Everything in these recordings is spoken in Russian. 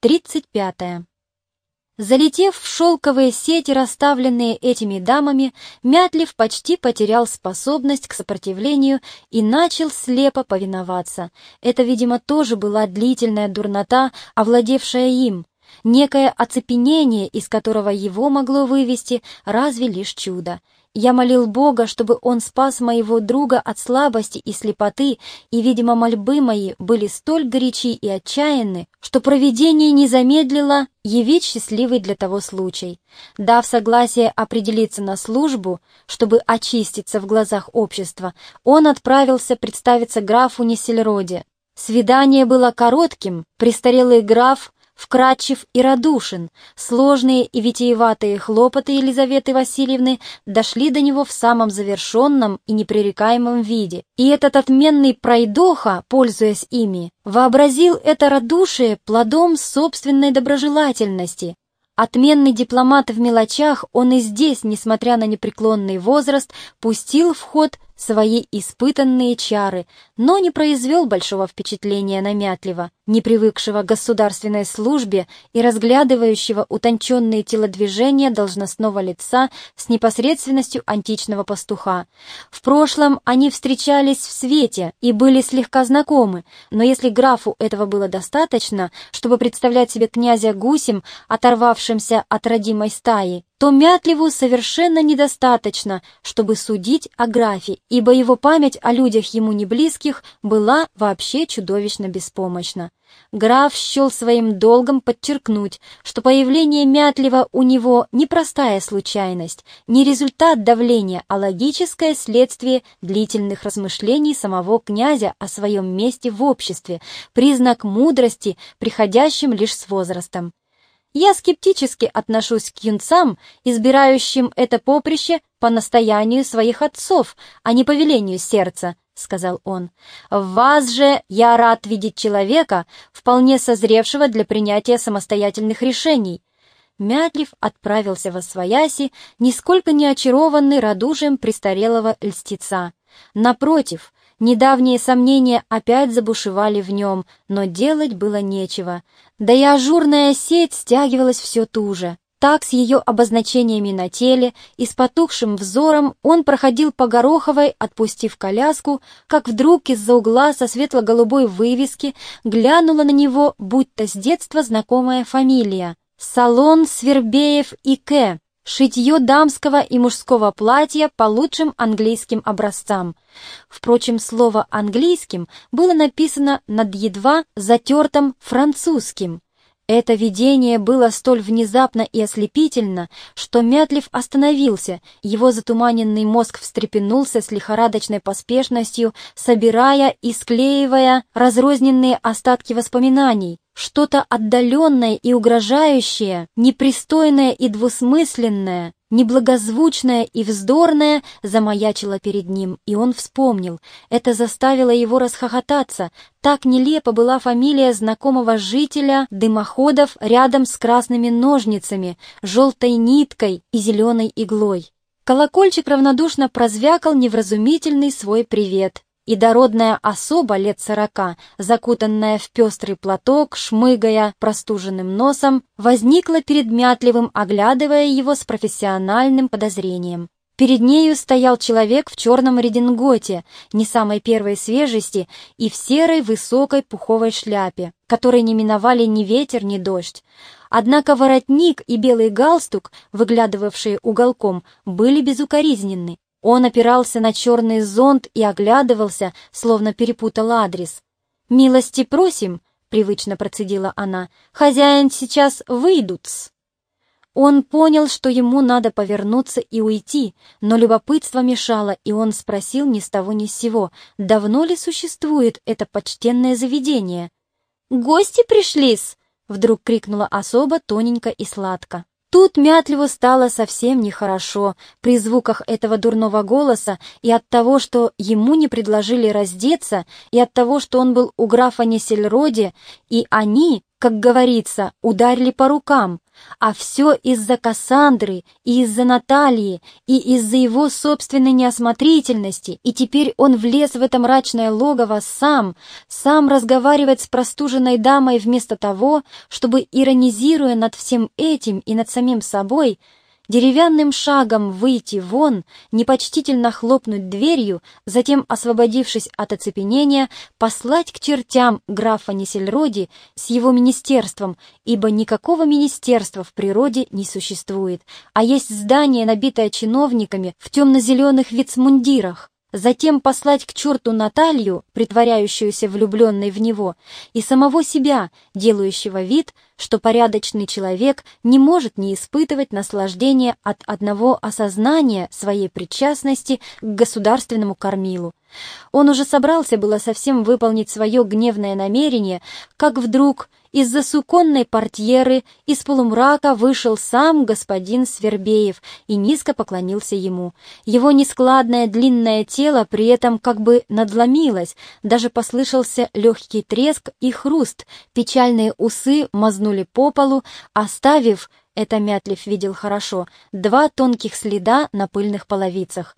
35. Залетев в шелковые сети, расставленные этими дамами, Мятлив почти потерял способность к сопротивлению и начал слепо повиноваться. Это, видимо, тоже была длительная дурнота, овладевшая им, некое оцепенение, из которого его могло вывести разве лишь чудо. Я молил Бога, чтобы Он спас моего друга от слабости и слепоты, и, видимо, мольбы мои были столь горячи и отчаянны, что провидение не замедлило явить счастливый для того случай. Дав согласие определиться на службу, чтобы очиститься в глазах общества, он отправился представиться графу Несельроде. Свидание было коротким, престарелый граф вкрадчив и радушен, сложные и витиеватые хлопоты Елизаветы Васильевны дошли до него в самом завершенном и непререкаемом виде. И этот отменный пройдоха, пользуясь ими, вообразил это радушие плодом собственной доброжелательности. Отменный дипломат в мелочах, он и здесь, несмотря на непреклонный возраст, пустил в ход свои испытанные чары, но не произвел большого впечатления на Мятлева, не привыкшего к государственной службе и разглядывающего утонченные телодвижения должностного лица с непосредственностью античного пастуха. В прошлом они встречались в свете и были слегка знакомы, но если графу этого было достаточно, чтобы представлять себе князя гусем, оторвавшимся от родимой стаи, то Мятлеву совершенно недостаточно, чтобы судить о графе, ибо его память о людях ему неблизких была вообще чудовищно беспомощна. Граф счел своим долгом подчеркнуть, что появление Мятлева у него не простая случайность, не результат давления, а логическое следствие длительных размышлений самого князя о своем месте в обществе, признак мудрости, приходящим лишь с возрастом. Я скептически отношусь к юнцам, избирающим это поприще по настоянию своих отцов, а не по велению сердца, — сказал он. «В вас же я рад видеть человека, вполне созревшего для принятия самостоятельных решений». Мятлив отправился во свояси, нисколько не очарованный радушием престарелого льстеца. Напротив, Недавние сомнения опять забушевали в нем, но делать было нечего. Да и ажурная сеть стягивалась все туже. Так, с ее обозначениями на теле и с потухшим взором он проходил по Гороховой, отпустив коляску, как вдруг из-за угла со светло-голубой вывески глянула на него, будто с детства знакомая фамилия. «Салон Свербеев и К». Шитье дамского и мужского платья по лучшим английским образцам. Впрочем, слово «английским» было написано над едва затертым французским. Это видение было столь внезапно и ослепительно, что Мятлив остановился, его затуманенный мозг встрепенулся с лихорадочной поспешностью, собирая и склеивая разрозненные остатки воспоминаний, что-то отдаленное и угрожающее, непристойное и двусмысленное, неблагозвучное и вздорное замаячило перед ним, и он вспомнил. Это заставило его расхохотаться. Так нелепо была фамилия знакомого жителя дымоходов рядом с красными ножницами, желтой ниткой и зеленой иглой. Колокольчик равнодушно прозвякал невразумительный свой привет и дородная особа лет сорока, закутанная в пестрый платок, шмыгая простуженным носом, возникла перед Мятливым, оглядывая его с профессиональным подозрением. Перед нею стоял человек в черном рединготе, не самой первой свежести, и в серой высокой пуховой шляпе, которой не миновали ни ветер, ни дождь. Однако воротник и белый галстук, выглядывавшие уголком, были безукоризненны. Он опирался на черный зонт и оглядывался, словно перепутал адрес. «Милости просим», — привычно процедила она, — «хозяин сейчас выйдут-с». Он понял, что ему надо повернуться и уйти, но любопытство мешало, и он спросил ни с того ни с сего, давно ли существует это почтенное заведение. «Гости пришли-с!» — вдруг крикнула особо тоненько и сладко. Тут Мятлеву стало совсем нехорошо при звуках этого дурного голоса и от того, что ему не предложили раздеться, и от того, что он был у графа Несельроде, и они, как говорится, ударили по рукам, а все из-за Кассандры, и из-за Натальи, и из-за его собственной неосмотрительности, и теперь он влез в это мрачное логово сам, сам разговаривает с простуженной дамой вместо того, чтобы, иронизируя над всем этим и над самим собой, деревянным шагом выйти вон, непочтительно хлопнуть дверью, затем, освободившись от оцепенения, послать к чертям графа Несельроди с его министерством, ибо никакого министерства в природе не существует, а есть здание, набитое чиновниками в темно-зеленых вицмундирах затем послать к черту Наталью, притворяющуюся влюбленной в него, и самого себя, делающего вид, что порядочный человек не может не испытывать наслаждения от одного осознания своей причастности к государственному кормилу. Он уже собрался было совсем выполнить свое гневное намерение, как вдруг из-за суконной портьеры из полумрака вышел сам господин Свербеев и низко поклонился ему. Его нескладное длинное тело при этом как бы надломилось, даже послышался легкий треск и хруст, печальные усы мазнули по полу, оставив, это Мятлев видел хорошо, два тонких следа на пыльных половицах.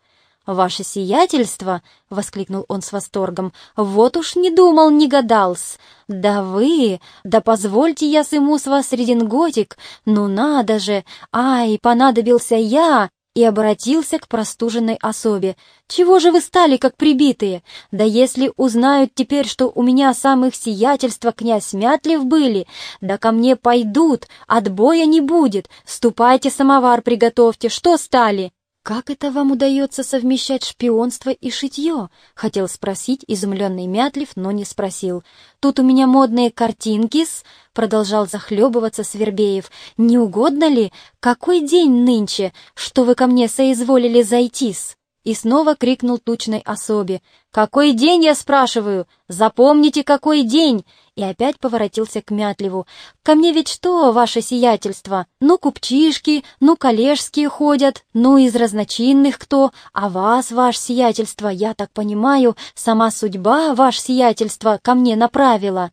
«Ваше сиятельство!» — воскликнул он с восторгом. «Вот уж не думал, не гадал-с! Да вы! Да позвольте я сыму с вас рединготик! Ну надо же! Ай, понадобился я!» и обратился к простуженной особе. «Чего же вы стали, как прибитые? Да если узнают теперь, что у меня самых сиятельства князь Мятлев были, да ко мне пойдут, отбоя не будет, ступайте самовар приготовьте, что стали?» «Как это вам удается совмещать шпионство и шитье?» — хотел спросить изумленный Мятлив, но не спросил. «Тут у меня модные картинки-с», — продолжал захлебываться Свербеев. «Не угодно ли? Какой день нынче, что вы ко мне соизволили зайти-с?» И снова крикнул тучной особе. «Какой день, я спрашиваю? Запомните, какой день!» И опять поворотился к Мятлеву. «Ко мне ведь что, ваше сиятельство? Ну, купчишки, ну, коллежские ходят, ну, из разночинных кто, а вас, ваше сиятельство, я так понимаю, сама судьба, ваше сиятельство, ко мне направила».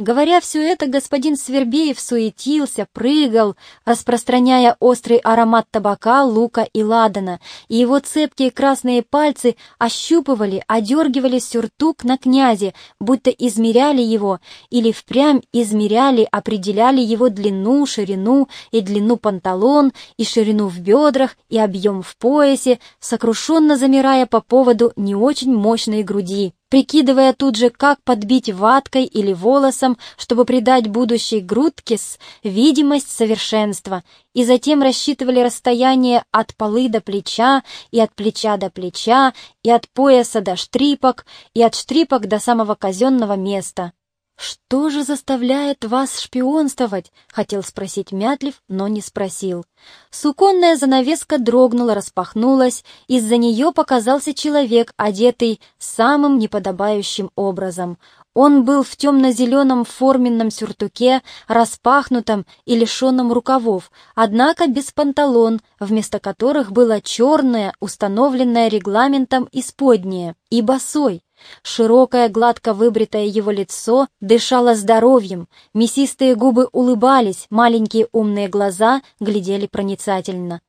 Говоря все это, господин Свербеев суетился, прыгал, распространяя острый аромат табака, лука и ладана, и его цепкие красные пальцы ощупывали, одергивали сюртук на князе, будто измеряли его, или впрямь измеряли, определяли его длину, ширину и длину панталон, и ширину в бедрах, и объем в поясе, сокрушенно замирая по поводу не очень мощной груди прикидывая тут же, как подбить ваткой или волосом, чтобы придать будущей грудке с видимость совершенства, и затем рассчитывали расстояние от полы до плеча, и от плеча до плеча, и от пояса до штрипок, и от штрипок до самого казенного места. «Что же заставляет вас шпионствовать?» — хотел спросить Мятлив, но не спросил. Суконная занавеска дрогнула, распахнулась, из-за нее показался человек, одетый самым неподобающим образом. Он был в темно-зеленом форменном сюртуке, распахнутом и лишенном рукавов, однако без панталон, вместо которых было черное, установленное регламентом исподнее, и босой. Широкое, гладко выбритое его лицо дышало здоровьем, мясистые губы улыбались, маленькие умные глаза глядели проницательно.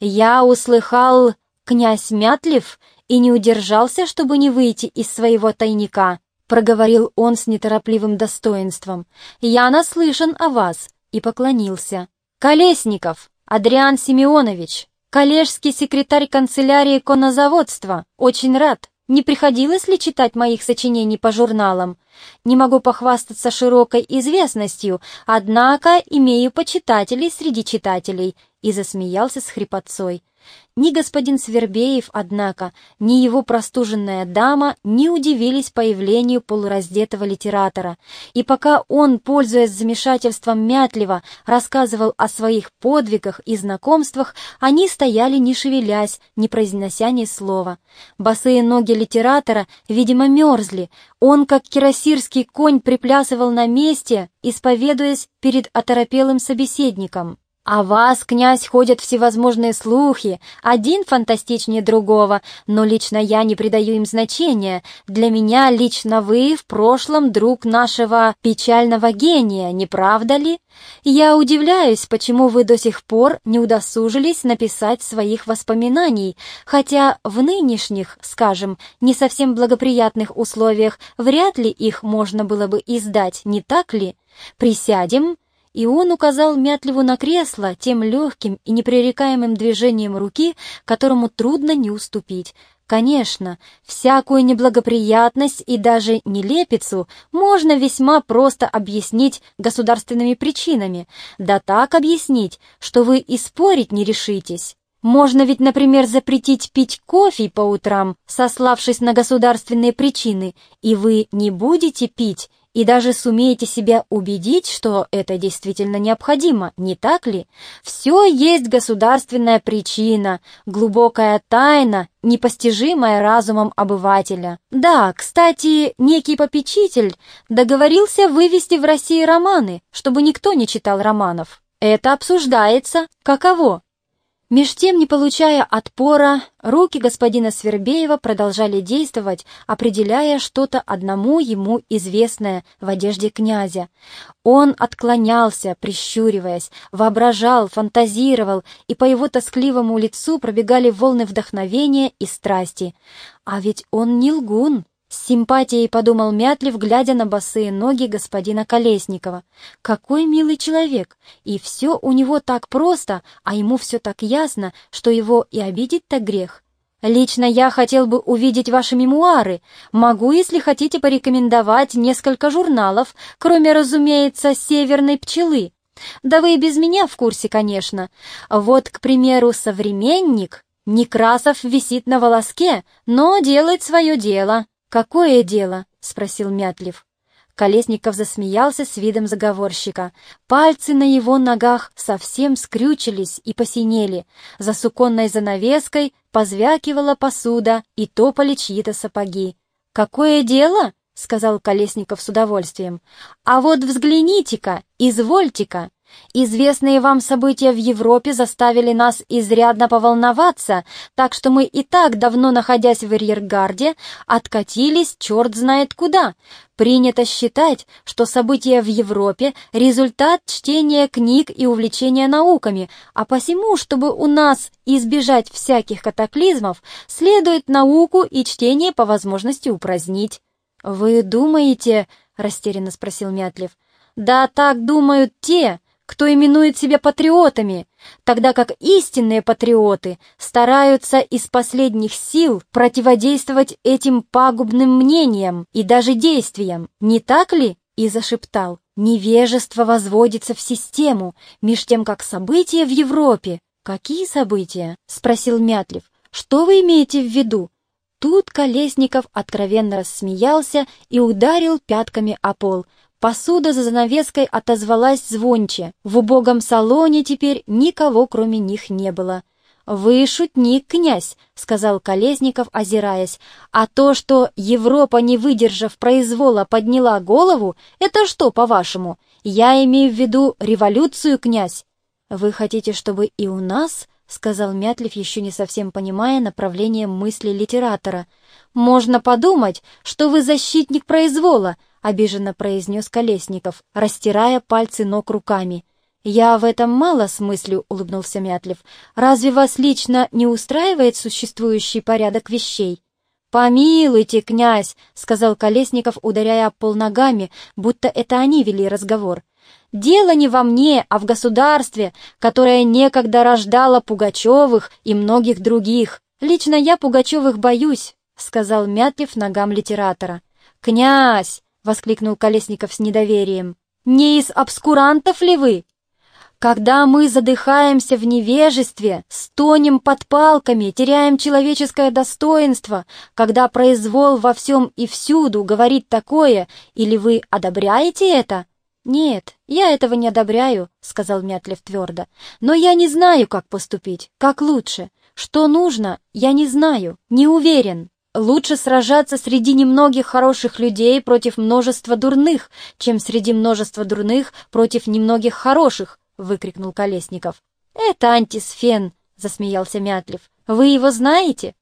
«Я услыхал, князь Мятлев, и не удержался, чтобы не выйти из своего тайника», проговорил он с неторопливым достоинством. «Я наслышан о вас» и поклонился. «Колесников, Адриан Семенович, коллежский секретарь канцелярии конозаводства, очень рад. Не приходилось ли читать моих сочинений по журналам? Не могу похвастаться широкой известностью, однако имею почитателей среди читателей, и засмеялся с хрипотцой. Ни господин Свербеев, однако, ни его простуженная дама не удивились появлению полураздетого литератора, и пока он, пользуясь замешательством Мятлева, рассказывал о своих подвигах и знакомствах, они стояли не шевелясь, не произнося ни слова. Босые ноги литератора, видимо, мерзли, он, как кирасирский конь, приплясывал на месте, исповедуясь перед оторопелым собеседником. О вас, князь, ходят всевозможные слухи, один фантастичнее другого, но лично я не придаю им значения. Для меня лично вы в прошлом друг нашего печального гения, не правда ли? Я удивляюсь, почему вы до сих пор не удосужились написать своих воспоминаний, хотя в нынешних, скажем, не совсем благоприятных условиях вряд ли их можно было бы издать, не так ли? Присядем, и он указал Мятлеву на кресло тем легким и непререкаемым движением руки, которому трудно не уступить. Конечно, всякую неблагоприятность и даже нелепицу можно весьма просто объяснить государственными причинами, да так объяснить, что вы и спорить не решитесь. Можно ведь, например, запретить пить кофе по утрам, сославшись на государственные причины, и вы не будете пить, и даже сумеете себя убедить, что это действительно необходимо, не так ли? Все есть государственная причина, глубокая тайна, непостижимая разумом обывателя. Да, кстати, некий попечитель договорился вывести в России романы, чтобы никто не читал романов. Это обсуждается. Каково? Меж тем, не получая отпора, руки господина Свербеева продолжали действовать, определяя что-то одному ему известное в одежде князя. Он отклонялся, прищуриваясь, воображал, фантазировал, и по его тоскливому лицу пробегали волны вдохновения и страсти. А ведь он не лгун, с симпатией подумал Мятлив, глядя на босые ноги господина Колесникова. Какой милый человек! И все у него так просто, а ему все так ясно, что его и обидеть-то грех. Лично я хотел бы увидеть ваши мемуары. Могу, если хотите, порекомендовать несколько журналов, кроме, разумеется, «Северной пчелы». Да вы и без меня в курсе, конечно. Вот, к примеру, «Современник». Некрасов висит на волоске, но делает свое дело. «Какое дело?» — спросил Мятлив. Колесников засмеялся с видом заговорщика. Пальцы на его ногах совсем скрючились и посинели. За суконной занавеской позвякивала посуда и топали чьи-то сапоги. «Какое дело?» — сказал Колесников с удовольствием. «А вот взгляните-ка, извольте-ка!» Известные вам события в Европе заставили нас изрядно поволноваться, так что мы и так, давно находясь в арьергарде, откатились черт знает куда. Принято считать, что события в Европе — результат чтения книг и увлечения науками, а посему, чтобы у нас избежать всяких катаклизмов, следует науку и чтение по возможности упразднить. «Вы думаете?» — растерянно спросил Мятлев. «Да так думают те, кто именует себя патриотами, тогда как истинные патриоты стараются из последних сил противодействовать этим пагубным мнениям и даже действиям, не так ли? И зашептал, невежество возводится в систему, меж тем как события в Европе. «Какие события?» — спросил Мятлев. «Что вы имеете в виду?» Тут Колесников откровенно рассмеялся и ударил пятками о пол — Посуда за занавеской отозвалась звонче. В убогом салоне теперь никого, кроме них, не было. «Вы шутник, князь», — сказал Колесников, озираясь. «А то, что Европа, не выдержав произвола, подняла голову, это что, по-вашему? Я имею в виду революцию, князь». «Вы хотите, чтобы и у нас?» — сказал Мятлев, еще не совсем понимая направление мысли литератора. «Можно подумать, что вы защитник произвола», — обиженно произнес Колесников, растирая пальцы ног руками. «Я в этом мало смыслю», — улыбнулся Мятлев. «Разве вас лично не устраивает существующий порядок вещей?» «Помилуйте, князь», — сказал Колесников, ударяя пол ногами, будто это они вели разговор. «Дело не во мне, а в государстве, которое некогда рождало Пугачевых и многих других. Лично я Пугачевых боюсь», — сказал Мятлев ногам литератора. «Князь!» — воскликнул Колесников с недоверием. «Не из обскурантов ли вы? Когда мы задыхаемся в невежестве, стонем под палками, теряем человеческое достоинство, когда произвол во всем и всюду говорит такое, или вы одобряете это?» «Нет, я этого не одобряю», — сказал Мятлев твердо. «Но я не знаю, как поступить, как лучше. Что нужно, я не знаю, не уверен». Лучше сражаться среди немногих хороших людей против множества дурных, чем среди множества дурных против немногих хороших. выкрикнул Колесников. «Это антисфен!» — засмеялся Мятлев. «Вы его знаете?»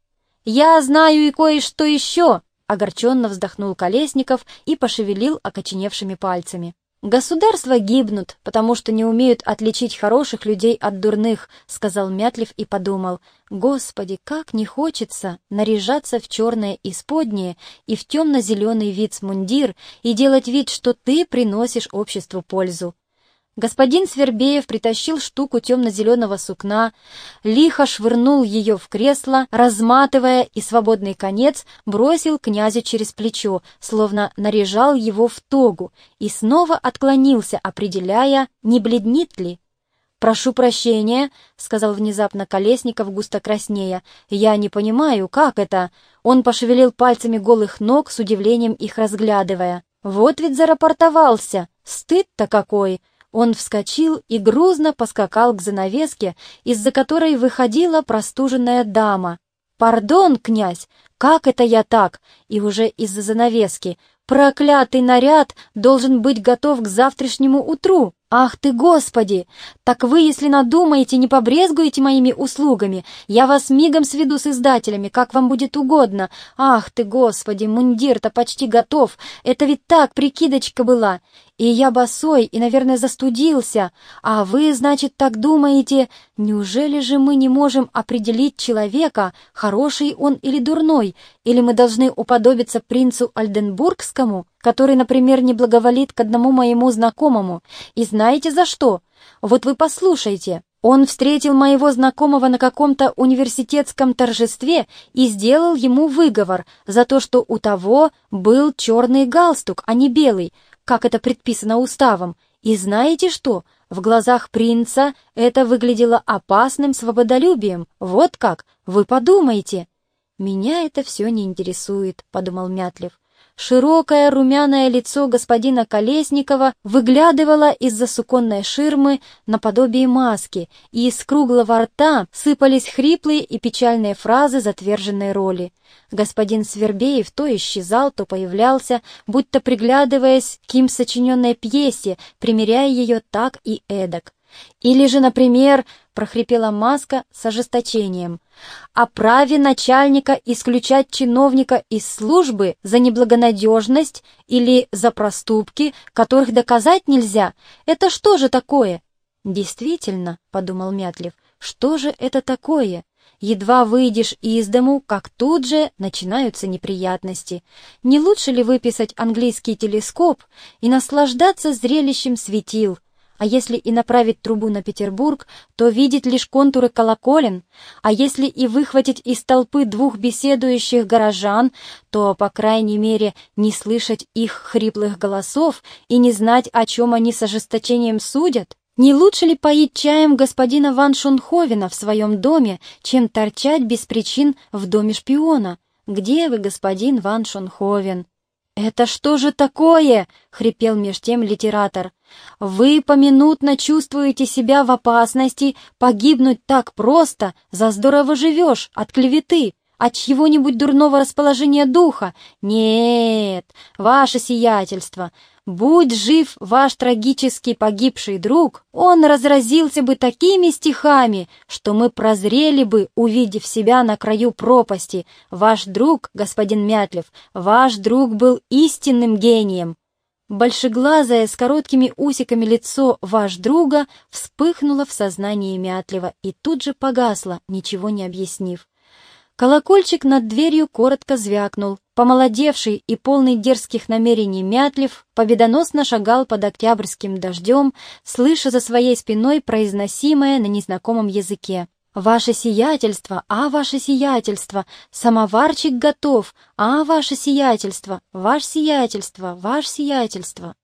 «Я знаю и кое-что еще!» — огорченно вздохнул Колесников и пошевелил окоченевшими пальцами. «Государства гибнут, потому что не умеют отличить хороших людей от дурных», — сказал Мятлев и подумал. «Господи, как не хочется наряжаться в черное исподнее и в темно-зеленый вицмундир и делать вид, что ты приносишь обществу пользу. Господин Свербеев притащил штуку темно-зеленого сукна, лихо швырнул ее в кресло, разматывая, и свободный конец бросил князю через плечо, словно наряжал его в тогу, и снова отклонился, определяя, не бледнит ли. «Прошу прощения», — сказал внезапно Колесников, густо краснея. «Я не понимаю, как это?» Он пошевелил пальцами голых ног, с удивлением их разглядывая. «Вот ведь зарапортовался! Стыд-то какой!» Он вскочил и грузно поскакал к занавеске, из-за которой выходила простуженная дама. «Пардон, князь, как это я так?» И уже из-за занавески. «Проклятый наряд должен быть готов к завтрашнему утру!» «Ах ты, Господи! Так вы, если надумаете, не побрезгуете моими услугами, я вас мигом сведу с издателями, как вам будет угодно. Ах ты, Господи, мундир-то почти готов, это ведь так прикидочка была. И я босой, и, наверное, застудился. А вы, значит, так думаете, неужели же мы не можем определить человека, хороший он или дурной, или мы должны уподобиться принцу Альденбургскому, который, например, не благоволит к одному моему знакомому, и знаете за что? Вот вы послушайте. Он встретил моего знакомого на каком-то университетском торжестве и сделал ему выговор за то, что у того был черный галстук, а не белый, как это предписано уставом. И знаете что? В глазах принца это выглядело опасным свободолюбием. Вот как? Вы подумайте. «Меня это все не интересует», — подумал Мятлев. Широкое румяное лицо господина Колесникова выглядывало из-за суконной ширмы наподобие маски, и из круглого рта сыпались хриплые и печальные фразы затверженной роли. Господин Свербеев то исчезал, то появлялся, будто приглядываясь к им сочиненной пьесе, примеряя ее так и эдак. Или же, например, прохрипела Маска с ожесточением, о праве начальника исключать чиновника из службы за неблагонадежность или за проступки, которых доказать нельзя. Это что же такое? Действительно, подумал Мятлев, что же это такое? Едва выйдешь из дому, как тут же начинаются неприятности. Не лучше ли выписать английский телескоп и наслаждаться зрелищем светил, а если и направить трубу на Петербург, то видеть лишь контуры колоколен, а если и выхватить из толпы двух беседующих горожан, то, по крайней мере, не слышать их хриплых голосов и не знать, о чем они с ожесточением судят? Не лучше ли поить чаем господина Ван Шунховена в своем доме, чем торчать без причин в доме шпиона? Где вы, господин Ван Шунховен? «Это что же такое?» — хрипел меж тем литератор. «Вы поминутно чувствуете себя в опасности погибнуть так просто, за здорово живешь, от клеветы, от чьего-нибудь дурного расположения духа. Нет, ваше сиятельство, Будь жив ваш трагически погибший друг, он разразился бы такими стихами, что мы прозрели бы, увидев себя на краю пропасти. Ваш друг, господин Мятлев, ваш друг был истинным гением. Большеглазое с короткими усиками лицо ваш друга вспыхнуло в сознании Мятлева и тут же погасло, ничего не объяснив. Колокольчик над дверью коротко звякнул. Помолодевший и полный дерзких намерений Мятлев победоносно шагал под октябрьским дождем, слыша за своей спиной произносимое на незнакомом языке. «Ваше сиятельство! А, ваше сиятельство! Самоварчик готов! А, ваше сиятельство! Ваше сиятельство! Ваше сиятельство!»